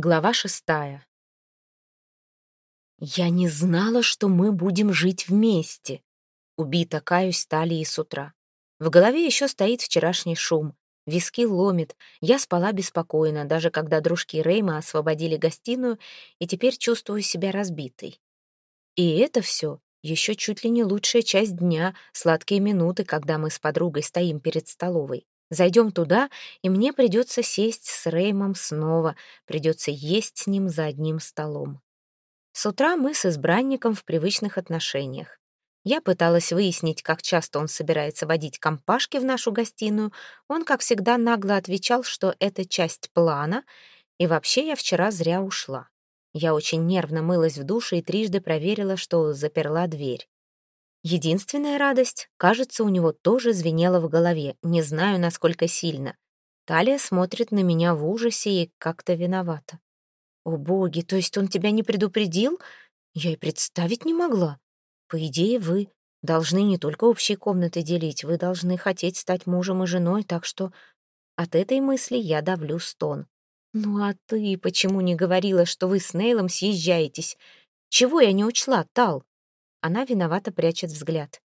Глава шестая. Я не знала, что мы будем жить вместе. Убита каюсь талии с утра. В голове еще стоит вчерашний шум. Виски ломит. Я спала беспокойно, даже когда дружки Рейма освободили гостиную, и теперь чувствую себя разбитой. И это все еще чуть ли не лучшая часть дня, сладкие минуты, когда мы с подругой стоим перед столовой. Зайдем туда, и мне придется сесть с Реймом снова, придется есть с ним за одним столом. С утра мы с избранником в привычных отношениях. Я пыталась выяснить, как часто он собирается водить компашки в нашу гостиную. Он, как всегда, нагло отвечал, что это часть плана, и вообще я вчера зря ушла. Я очень нервно мылась в душе и трижды проверила, что заперла дверь. Единственная радость, кажется, у него тоже звенела в голове, не знаю, насколько сильно. Талия смотрит на меня в ужасе и как-то виновата. «О, боги, то есть он тебя не предупредил? Я и представить не могла. По идее, вы должны не только общие комнаты делить, вы должны хотеть стать мужем и женой, так что от этой мысли я давлю стон. Ну а ты почему не говорила, что вы с Нейлом съезжаетесь? Чего я не учла, Тал? Она виновато прячет взгляд.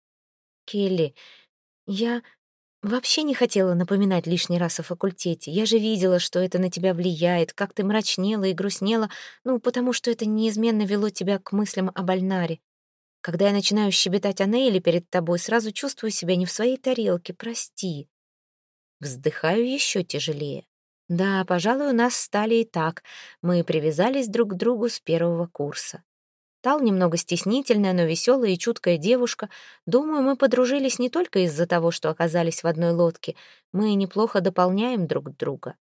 «Келли, я вообще не хотела напоминать лишний раз о факультете. Я же видела, что это на тебя влияет, как ты мрачнела и грустнела, ну, потому что это неизменно вело тебя к мыслям о Бальнаре. Когда я начинаю щебетать о Нейле перед тобой, сразу чувствую себя не в своей тарелке, прости». Вздыхаю еще тяжелее. Да, пожалуй, у нас стали и так. Мы привязались друг к другу с первого курса. Тал немного стеснительная, но веселая и чуткая девушка. Думаю, мы подружились не только из-за того, что оказались в одной лодке. Мы неплохо дополняем друг друга.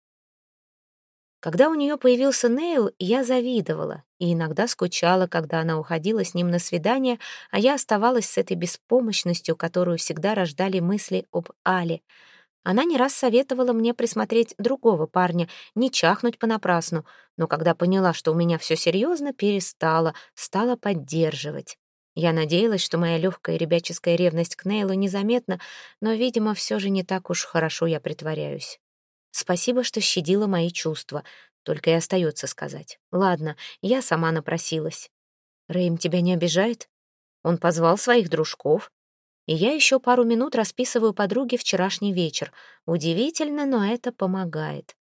Когда у нее появился Нейл, я завидовала и иногда скучала, когда она уходила с ним на свидание, а я оставалась с этой беспомощностью, которую всегда рождали мысли об Але — она не раз советовала мне присмотреть другого парня, не чахнуть понапрасну, но когда поняла, что у меня все серьезно, перестала, стала поддерживать. Я надеялась, что моя легкая ребяческая ревность к Нейлу незаметна, но, видимо, все же не так уж хорошо я притворяюсь. Спасибо, что щадила мои чувства, только и остается сказать. Ладно, я сама напросилась. Рэйм тебя не обижает? Он позвал своих дружков, и я еще пару минут расписываю подруге вчерашний вечер. Удивительно, но это помогает.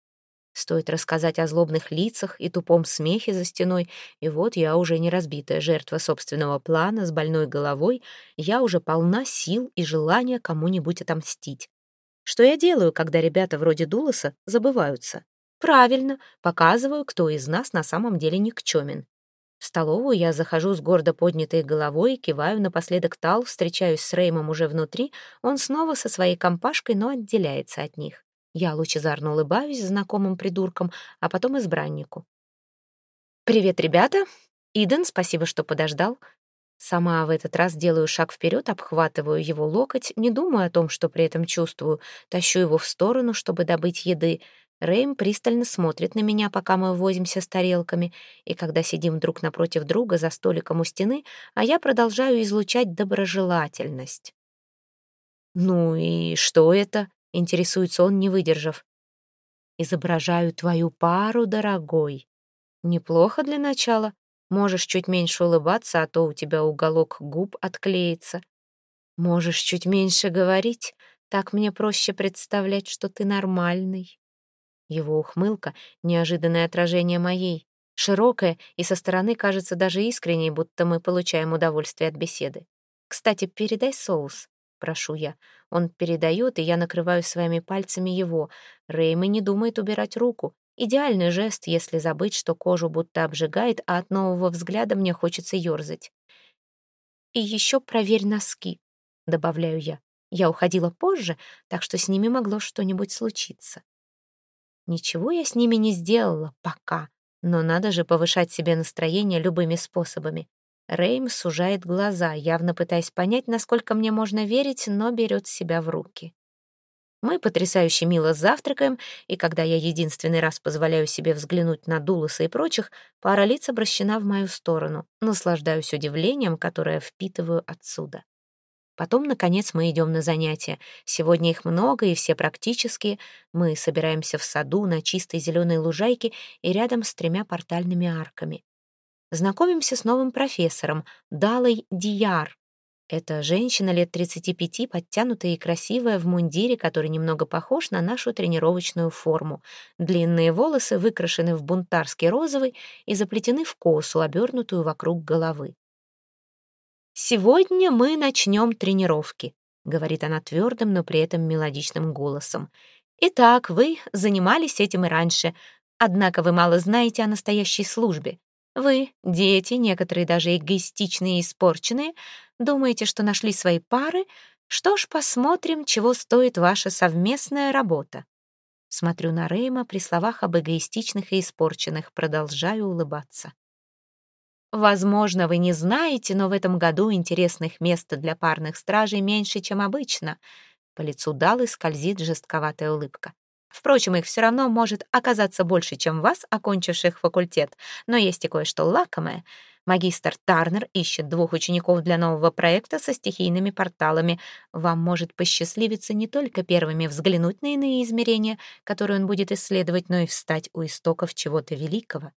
Стоит рассказать о злобных лицах и тупом смехе за стеной, и вот я уже не разбитая жертва собственного плана с больной головой, я уже полна сил и желания кому-нибудь отомстить. Что я делаю, когда ребята вроде Дулоса забываются? Правильно, показываю, кто из нас на самом деле никчемен. В столовую я захожу с гордо поднятой головой, киваю напоследок Тал, встречаюсь с Реймом уже внутри, он снова со своей компашкой, но отделяется от них. Я лучезарно улыбаюсь знакомым придуркам, а потом избраннику. «Привет, ребята! Иден, спасибо, что подождал». Сама в этот раз делаю шаг вперед, обхватываю его локоть, не думаю о том, что при этом чувствую, тащу его в сторону, чтобы добыть еды — Рэйм пристально смотрит на меня, пока мы возимся с тарелками, и когда сидим друг напротив друга за столиком у стены, а я продолжаю излучать доброжелательность. «Ну и что это?» — интересуется он, не выдержав. «Изображаю твою пару, дорогой. Неплохо для начала. Можешь чуть меньше улыбаться, а то у тебя уголок губ отклеится. Можешь чуть меньше говорить, так мне проще представлять, что ты нормальный». Его ухмылка — неожиданное отражение моей, широкая и со стороны кажется даже искренней, будто мы получаем удовольствие от беседы. «Кстати, передай соус», — прошу я. Он передает, и я накрываю своими пальцами его. Рейми не думает убирать руку. Идеальный жест, если забыть, что кожу будто обжигает, а от нового взгляда мне хочется ёрзать. «И еще проверь носки», — добавляю я. Я уходила позже, так что с ними могло что-нибудь случиться. Ничего я с ними не сделала пока, но надо же повышать себе настроение любыми способами. Рейм сужает глаза, явно пытаясь понять, насколько мне можно верить, но берет себя в руки. Мы потрясающе мило завтракаем, и когда я единственный раз позволяю себе взглянуть на Дулоса и прочих, пара лиц обращена в мою сторону. Наслаждаюсь удивлением, которое впитываю отсюда. Потом, наконец, мы идем на занятия. Сегодня их много, и все практические. Мы собираемся в саду на чистой зеленой лужайке и рядом с тремя портальными арками. Знакомимся с новым профессором, Далой Дияр. Это женщина лет 35, подтянутая и красивая, в мундире, который немного похож на нашу тренировочную форму. Длинные волосы выкрашены в бунтарский розовый и заплетены в косу, обернутую вокруг головы. «Сегодня мы начнем тренировки», — говорит она твердым, но при этом мелодичным голосом. «Итак, вы занимались этим и раньше, однако вы мало знаете о настоящей службе. Вы, дети, некоторые даже эгоистичные и испорченные, думаете, что нашли свои пары? Что ж, посмотрим, чего стоит ваша совместная работа». Смотрю на Рейма при словах об эгоистичных и испорченных, продолжаю улыбаться. Возможно, вы не знаете, но в этом году интересных мест для парных стражей меньше, чем обычно. По лицу Далы скользит жестковатая улыбка. Впрочем, их все равно может оказаться больше, чем вас, окончивших факультет. Но есть и кое-что лакомое. Магистр Тарнер ищет двух учеников для нового проекта со стихийными порталами. Вам может посчастливиться не только первыми взглянуть на иные измерения, которые он будет исследовать, но и встать у истоков чего-то великого.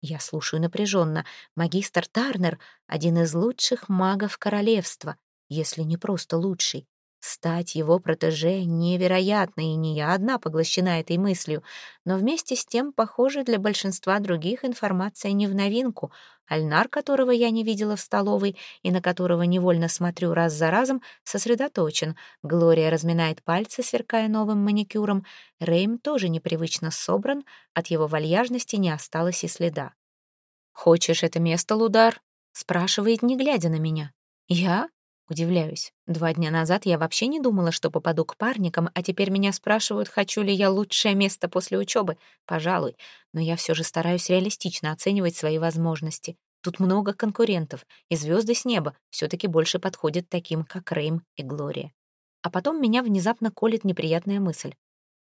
Я слушаю напряженно. Магистр Тарнер — один из лучших магов королевства, если не просто лучший. Стать его протеже невероятно, и не я одна поглощена этой мыслью. Но вместе с тем, похоже, для большинства других информация не в новинку. Альнар, которого я не видела в столовой и на которого невольно смотрю раз за разом, сосредоточен. Глория разминает пальцы, сверкая новым маникюром. Рейм тоже непривычно собран, от его вальяжности не осталось и следа. «Хочешь это место, Лудар?» — спрашивает, не глядя на меня. «Я?» Удивляюсь. Два дня назад я вообще не думала, что попаду к парникам, а теперь меня спрашивают, хочу ли я лучшее место после учебы. Пожалуй. Но я все же стараюсь реалистично оценивать свои возможности. Тут много конкурентов, и звезды с неба все-таки больше подходят таким, как Рейм и Глория. А потом меня внезапно колет неприятная мысль.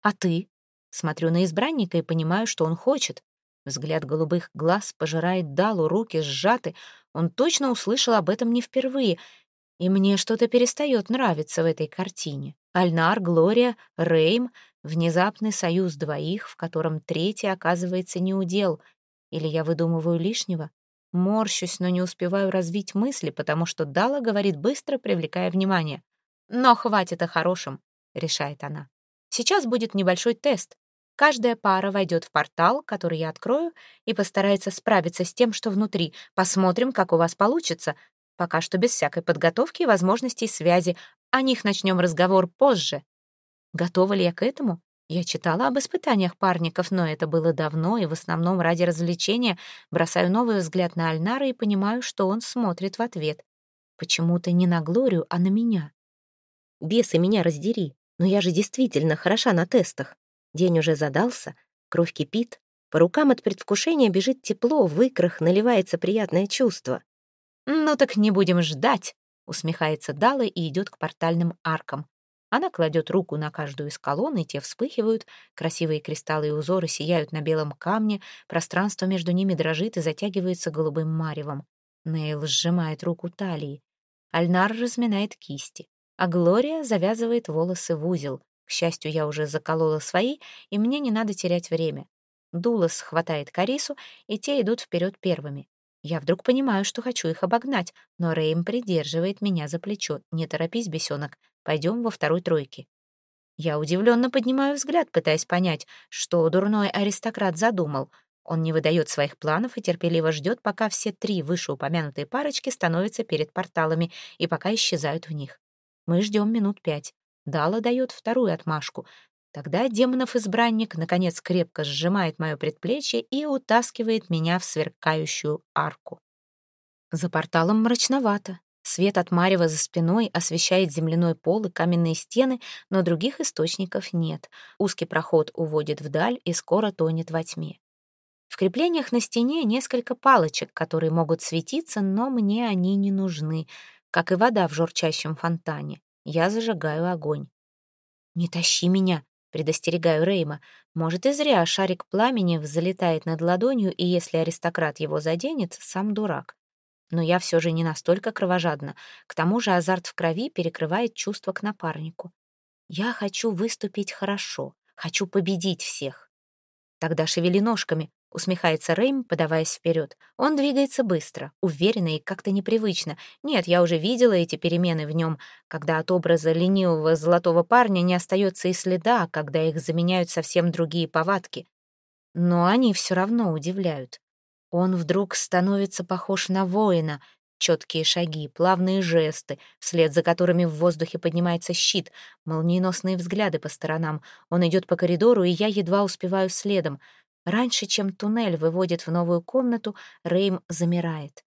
«А ты?» Смотрю на избранника и понимаю, что он хочет. Взгляд голубых глаз пожирает Далу, руки сжаты. Он точно услышал об этом не впервые — и мне что-то перестает нравиться в этой картине. Альнар, Глория, Рейм — внезапный союз двоих, в котором третий оказывается неудел. Или я выдумываю лишнего? Морщусь, но не успеваю развить мысли, потому что Дала говорит быстро, привлекая внимание. «Но хватит о хорошем», — решает она. «Сейчас будет небольшой тест. Каждая пара войдет в портал, который я открою, и постарается справиться с тем, что внутри. Посмотрим, как у вас получится. Пока что без всякой подготовки и возможностей связи. О них начнем разговор позже. Готова ли я к этому? Я читала об испытаниях парников, но это было давно и в основном ради развлечения. Бросаю новый взгляд на Альнара и понимаю, что он смотрит в ответ. Почему-то не на Глорию, а на меня. Бесы меня раздери, но я же действительно хороша на тестах. День уже задался, кровь кипит, по рукам от предвкушения бежит тепло, в икрах наливается приятное чувство. «Ну так не будем ждать», — усмехается Дала и идет к портальным аркам. Она кладет руку на каждую из колонн, и те вспыхивают, красивые кристаллы и узоры сияют на белом камне, пространство между ними дрожит и затягивается голубым маревом. Нейл сжимает руку талии. Альнар разминает кисти, а Глория завязывает волосы в узел. К счастью, я уже заколола свои, и мне не надо терять время. Дулас хватает Карису, и те идут вперед первыми. Я вдруг понимаю, что хочу их обогнать, но Рэйм придерживает меня за плечо. «Не торопись, бесенок, пойдем во второй тройке». Я удивленно поднимаю взгляд, пытаясь понять, что дурной аристократ задумал. Он не выдает своих планов и терпеливо ждет, пока все три вышеупомянутые парочки становятся перед порталами и пока исчезают в них. Мы ждем минут пять. Дала дает вторую отмашку. Тогда демонов-избранник, наконец, крепко сжимает мое предплечье и утаскивает меня в сверкающую арку. За порталом мрачновато. Свет от марева за спиной освещает земляной пол и каменные стены, но других источников нет. Узкий проход уводит вдаль и скоро тонет во тьме. В креплениях на стене несколько палочек, которые могут светиться, но мне они не нужны, как и вода в журчащем фонтане. Я зажигаю огонь. «Не тащи меня!» Предостерегаю Рейма. Может, и зря шарик пламени взлетает над ладонью, и если аристократ его заденет, сам дурак. Но я все же не настолько кровожадна. К тому же азарт в крови перекрывает чувство к напарнику. Я хочу выступить хорошо, хочу победить всех. Тогда шевели ножками, усмехается Рэйм, подаваясь вперед. Он двигается быстро, уверенно и как-то непривычно. Нет, я уже видела эти перемены в нем, когда от образа ленивого золотого парня не остается и следа, когда их заменяют совсем другие повадки. Но они все равно удивляют. Он вдруг становится похож на воина, четкие шаги, плавные жесты, вслед за которыми в воздухе поднимается щит, молниеносные взгляды по сторонам. Он идет по коридору, и я едва успеваю следом. Раньше, чем туннель выводит в новую комнату, Рейм замирает.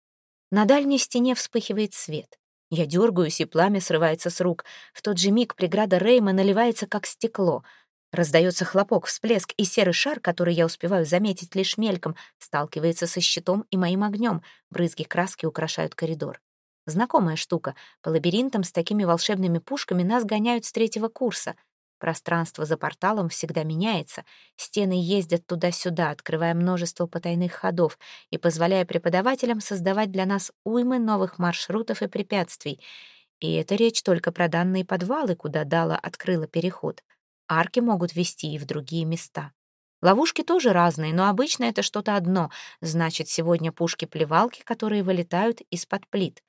На дальней стене вспыхивает свет. Я дергаюсь, и пламя срывается с рук. В тот же миг преграда Рейма наливается, как стекло — Раздается хлопок, всплеск, и серый шар, который я успеваю заметить лишь мельком, сталкивается со щитом и моим огнем. Брызги краски украшают коридор. Знакомая штука. По лабиринтам с такими волшебными пушками нас гоняют с третьего курса. Пространство за порталом всегда меняется. Стены ездят туда-сюда, открывая множество потайных ходов и позволяя преподавателям создавать для нас уймы новых маршрутов и препятствий. И это речь только про данные подвалы, куда Дала открыла переход. Арки могут вести и в другие места. Ловушки тоже разные, но обычно это что-то одно. Значит, сегодня пушки-плевалки, которые вылетают из-под плит.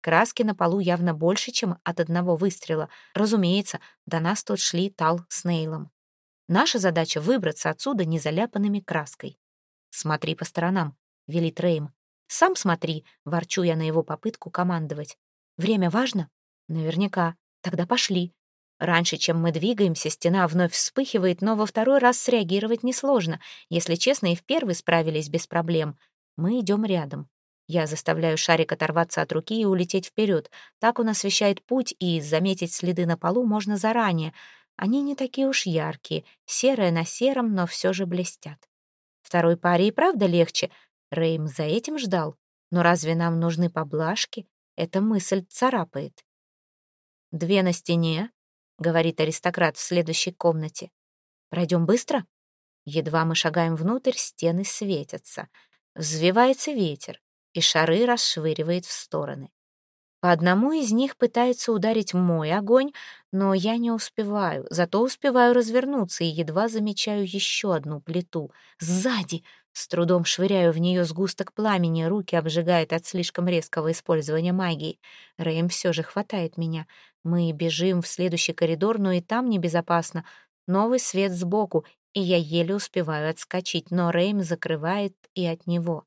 Краски на полу явно больше, чем от одного выстрела. Разумеется, до нас тут шли Тал с Нейлом. Наша задача — выбраться отсюда незаляпанными краской. «Смотри по сторонам», — велит Рейм. «Сам смотри», — ворчу я на его попытку командовать. «Время важно?» «Наверняка. Тогда пошли». Раньше, чем мы двигаемся, стена вновь вспыхивает, но во второй раз среагировать несложно. Если честно, и в первый справились без проблем. Мы идем рядом. Я заставляю шарик оторваться от руки и улететь вперед. Так он освещает путь, и заметить следы на полу можно заранее. Они не такие уж яркие, серое на сером, но все же блестят. Второй паре и правда легче. Рейм за этим ждал. Но разве нам нужны поблажки? Эта мысль царапает. Две на стене, говорит аристократ в следующей комнате. Пройдем быстро? Едва мы шагаем внутрь, стены светятся. Взвивается ветер, и шары расшвыривает в стороны. По одному из них пытается ударить мой огонь, но я не успеваю, зато успеваю развернуться и едва замечаю еще одну плиту. Сзади! С трудом швыряю в нее сгусток пламени, руки обжигает от слишком резкого использования магии. Рэйм все же хватает меня. Мы бежим в следующий коридор, но и там небезопасно. Новый свет сбоку, и я еле успеваю отскочить, но Рэйм закрывает и от него.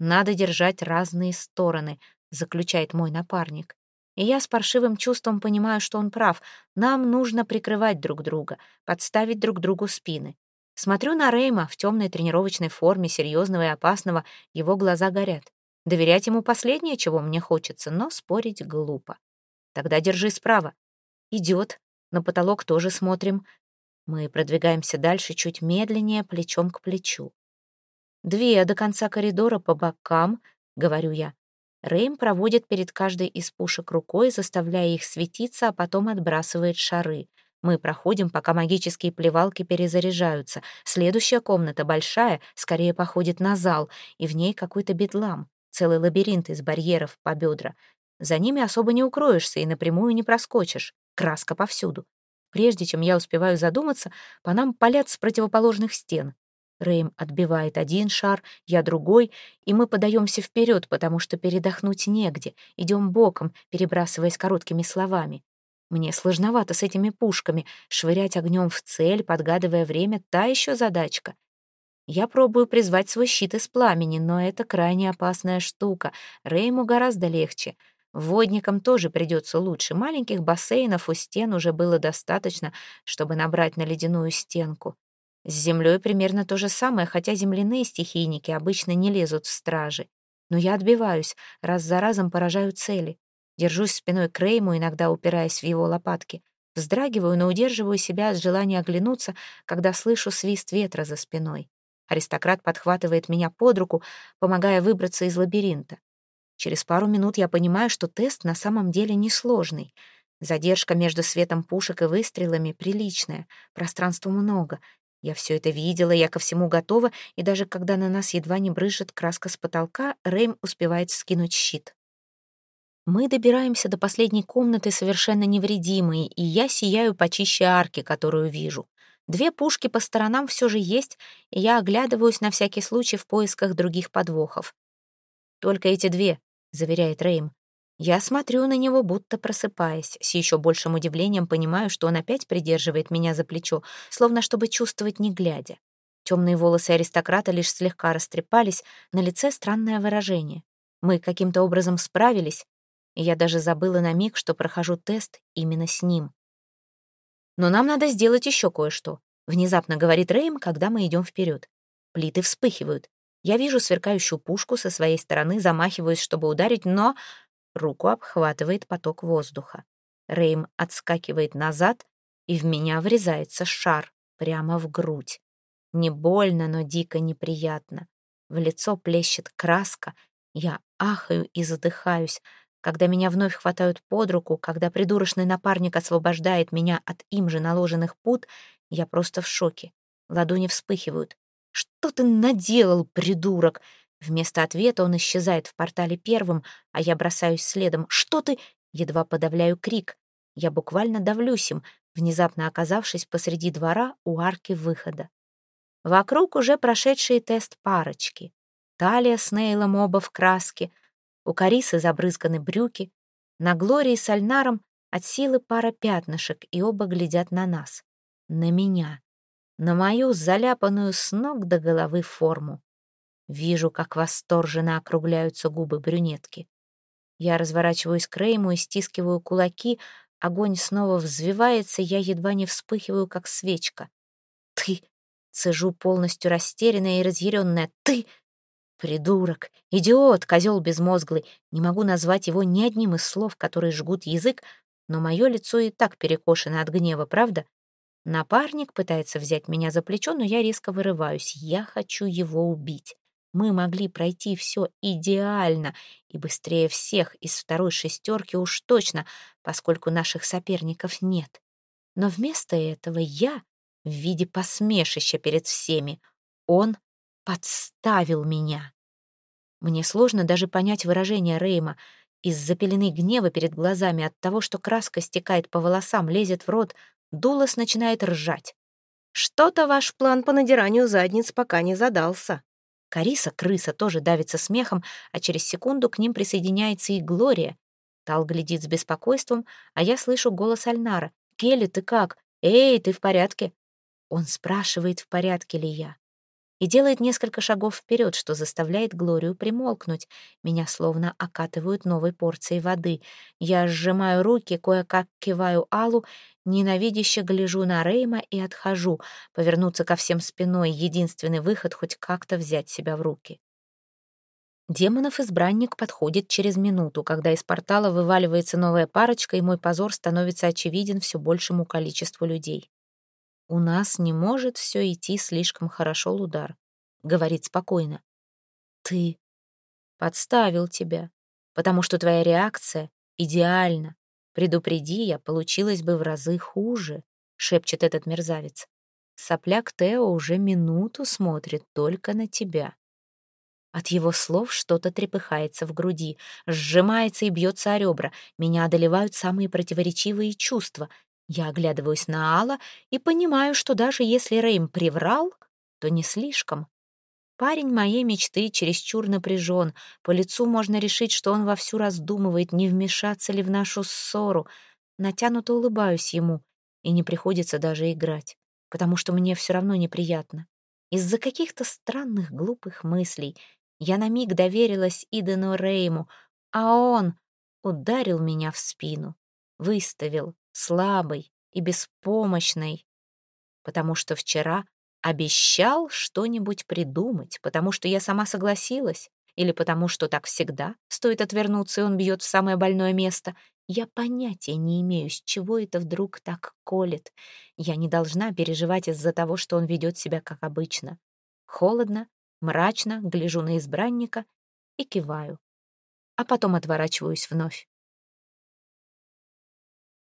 «Надо держать разные стороны», — заключает мой напарник. И я с паршивым чувством понимаю, что он прав. Нам нужно прикрывать друг друга, подставить друг другу спины. Смотрю на Рейма в темной тренировочной форме, серьезного и опасного, его глаза горят. Доверять ему последнее, чего мне хочется, но спорить глупо. Тогда держи справа. Идет. На потолок тоже смотрим. Мы продвигаемся дальше чуть медленнее, плечом к плечу. Две до конца коридора по бокам, говорю я. Рейм проводит перед каждой из пушек рукой, заставляя их светиться, а потом отбрасывает шары. Мы проходим, пока магические плевалки перезаряжаются. Следующая комната, большая, скорее походит на зал, и в ней какой-то бедлам. Целый лабиринт из барьеров по бедра. За ними особо не укроешься и напрямую не проскочишь. Краска повсюду. Прежде чем я успеваю задуматься, по нам палят с противоположных стен. Рейм отбивает один шар, я другой, и мы подаемся вперед, потому что передохнуть негде. Идем боком, перебрасываясь короткими словами. Мне сложновато с этими пушками. Швырять огнем в цель, подгадывая время, та еще задачка. Я пробую призвать свой щит из пламени, но это крайне опасная штука. Рейму гораздо легче. Водникам тоже придется лучше. Маленьких бассейнов у стен уже было достаточно, чтобы набрать на ледяную стенку. С землей примерно то же самое, хотя земляные стихийники обычно не лезут в стражи. Но я отбиваюсь, раз за разом поражаю цели. Держусь спиной к Рейму, иногда упираясь в его лопатки. Вздрагиваю, но удерживаю себя от желания оглянуться, когда слышу свист ветра за спиной. Аристократ подхватывает меня под руку, помогая выбраться из лабиринта. Через пару минут я понимаю, что тест на самом деле несложный. Задержка между светом пушек и выстрелами приличная, пространства много. Я все это видела, я ко всему готова, и даже когда на нас едва не брызжет краска с потолка, Рэйм успевает скинуть щит. Мы добираемся до последней комнаты совершенно невредимые, и я сияю почище арки, которую вижу. Две пушки по сторонам все же есть, и я оглядываюсь на всякий случай в поисках других подвохов. «Только эти две», — заверяет Рейм. Я смотрю на него, будто просыпаясь. С еще большим удивлением понимаю, что он опять придерживает меня за плечо, словно чтобы чувствовать не глядя. Темные волосы аристократа лишь слегка растрепались, на лице странное выражение. Мы каким-то образом справились, и я даже забыла на миг, что прохожу тест именно с ним. «Но нам надо сделать еще кое-что», — внезапно говорит Рейм, когда мы идем вперед. Плиты вспыхивают. Я вижу сверкающую пушку со своей стороны, замахиваюсь, чтобы ударить, но Руку обхватывает поток воздуха. Рейм отскакивает назад, и в меня врезается шар прямо в грудь. Не больно, но дико неприятно. В лицо плещет краска. Я ахаю и задыхаюсь. Когда меня вновь хватают под руку, когда придурочный напарник освобождает меня от им же наложенных пут, я просто в шоке. Ладони вспыхивают. «Что ты наделал, придурок?» Вместо ответа он исчезает в портале первым, а я бросаюсь следом. «Что ты?» Едва подавляю крик. Я буквально давлюсь им, внезапно оказавшись посреди двора у арки выхода. Вокруг уже прошедшие тест парочки. Талия с Нейлом оба в краске, у Карисы забрызганы брюки, на Глории с Альнаром от силы пара пятнышек, и оба глядят на нас. На меня. На мою заляпанную с ног до головы форму. Вижу, как восторженно округляются губы брюнетки. Я разворачиваюсь к Рейму и стискиваю кулаки. Огонь снова взвивается, я едва не вспыхиваю, как свечка. «Ты!» — цежу полностью растерянная и разъяренная. «Ты!» Придурок, идиот, козел безмозглый. Не могу назвать его ни одним из слов, которые жгут язык, но мое лицо и так перекошено от гнева, правда? Напарник пытается взять меня за плечо, но я резко вырываюсь. Я хочу его убить. Мы могли пройти все идеально и быстрее всех из второй шестерки уж точно, поскольку наших соперников нет. Но вместо этого я в виде посмешища перед всеми. Он подставил меня. Мне сложно даже понять выражение Рейма. Из-за пелены гнева перед глазами от того, что краска стекает по волосам, лезет в рот, Дулас начинает ржать. «Что-то ваш план по надиранию задниц пока не задался», Кариса, крыса, тоже давится смехом, а через секунду к ним присоединяется и Глория. Тал глядит с беспокойством, а я слышу голос Альнара. «Келли, ты как? Эй, ты в порядке?» Он спрашивает, в порядке ли я и делает несколько шагов вперед, что заставляет Глорию примолкнуть. Меня словно окатывают новой порцией воды. Я сжимаю руки, кое-как киваю Аллу, ненавидяще гляжу на Рейма и отхожу. Повернуться ко всем спиной — единственный выход хоть как-то взять себя в руки. Демонов-избранник подходит через минуту, когда из портала вываливается новая парочка, и мой позор становится очевиден все большему количеству людей. «У нас не может все идти слишком хорошо, Лудар», — говорит спокойно. «Ты подставил тебя, потому что твоя реакция идеальна. Предупреди я, получилось бы в разы хуже», — шепчет этот мерзавец. Сопляк Тео уже минуту смотрит только на тебя. От его слов что-то трепыхается в груди, сжимается и бьется о ребра. Меня одолевают самые противоречивые чувства. Я оглядываюсь на Алла и понимаю, что даже если Рейм приврал, то не слишком. Парень моей мечты чересчур напряжен. По лицу можно решить, что он вовсю раздумывает, не вмешаться ли в нашу ссору. Натянуто улыбаюсь ему, и не приходится даже играть, потому что мне все равно неприятно. Из-за каких-то странных глупых мыслей я на миг доверилась Идену Рейму, а он ударил меня в спину, выставил, слабой и беспомощной, потому что вчера обещал что-нибудь придумать, потому что я сама согласилась, или потому что так всегда, стоит отвернуться, и он бьет в самое больное место. Я понятия не имею, с чего это вдруг так колет. Я не должна переживать из-за того, что он ведет себя как обычно. Холодно, мрачно гляжу на избранника и киваю, а потом отворачиваюсь вновь.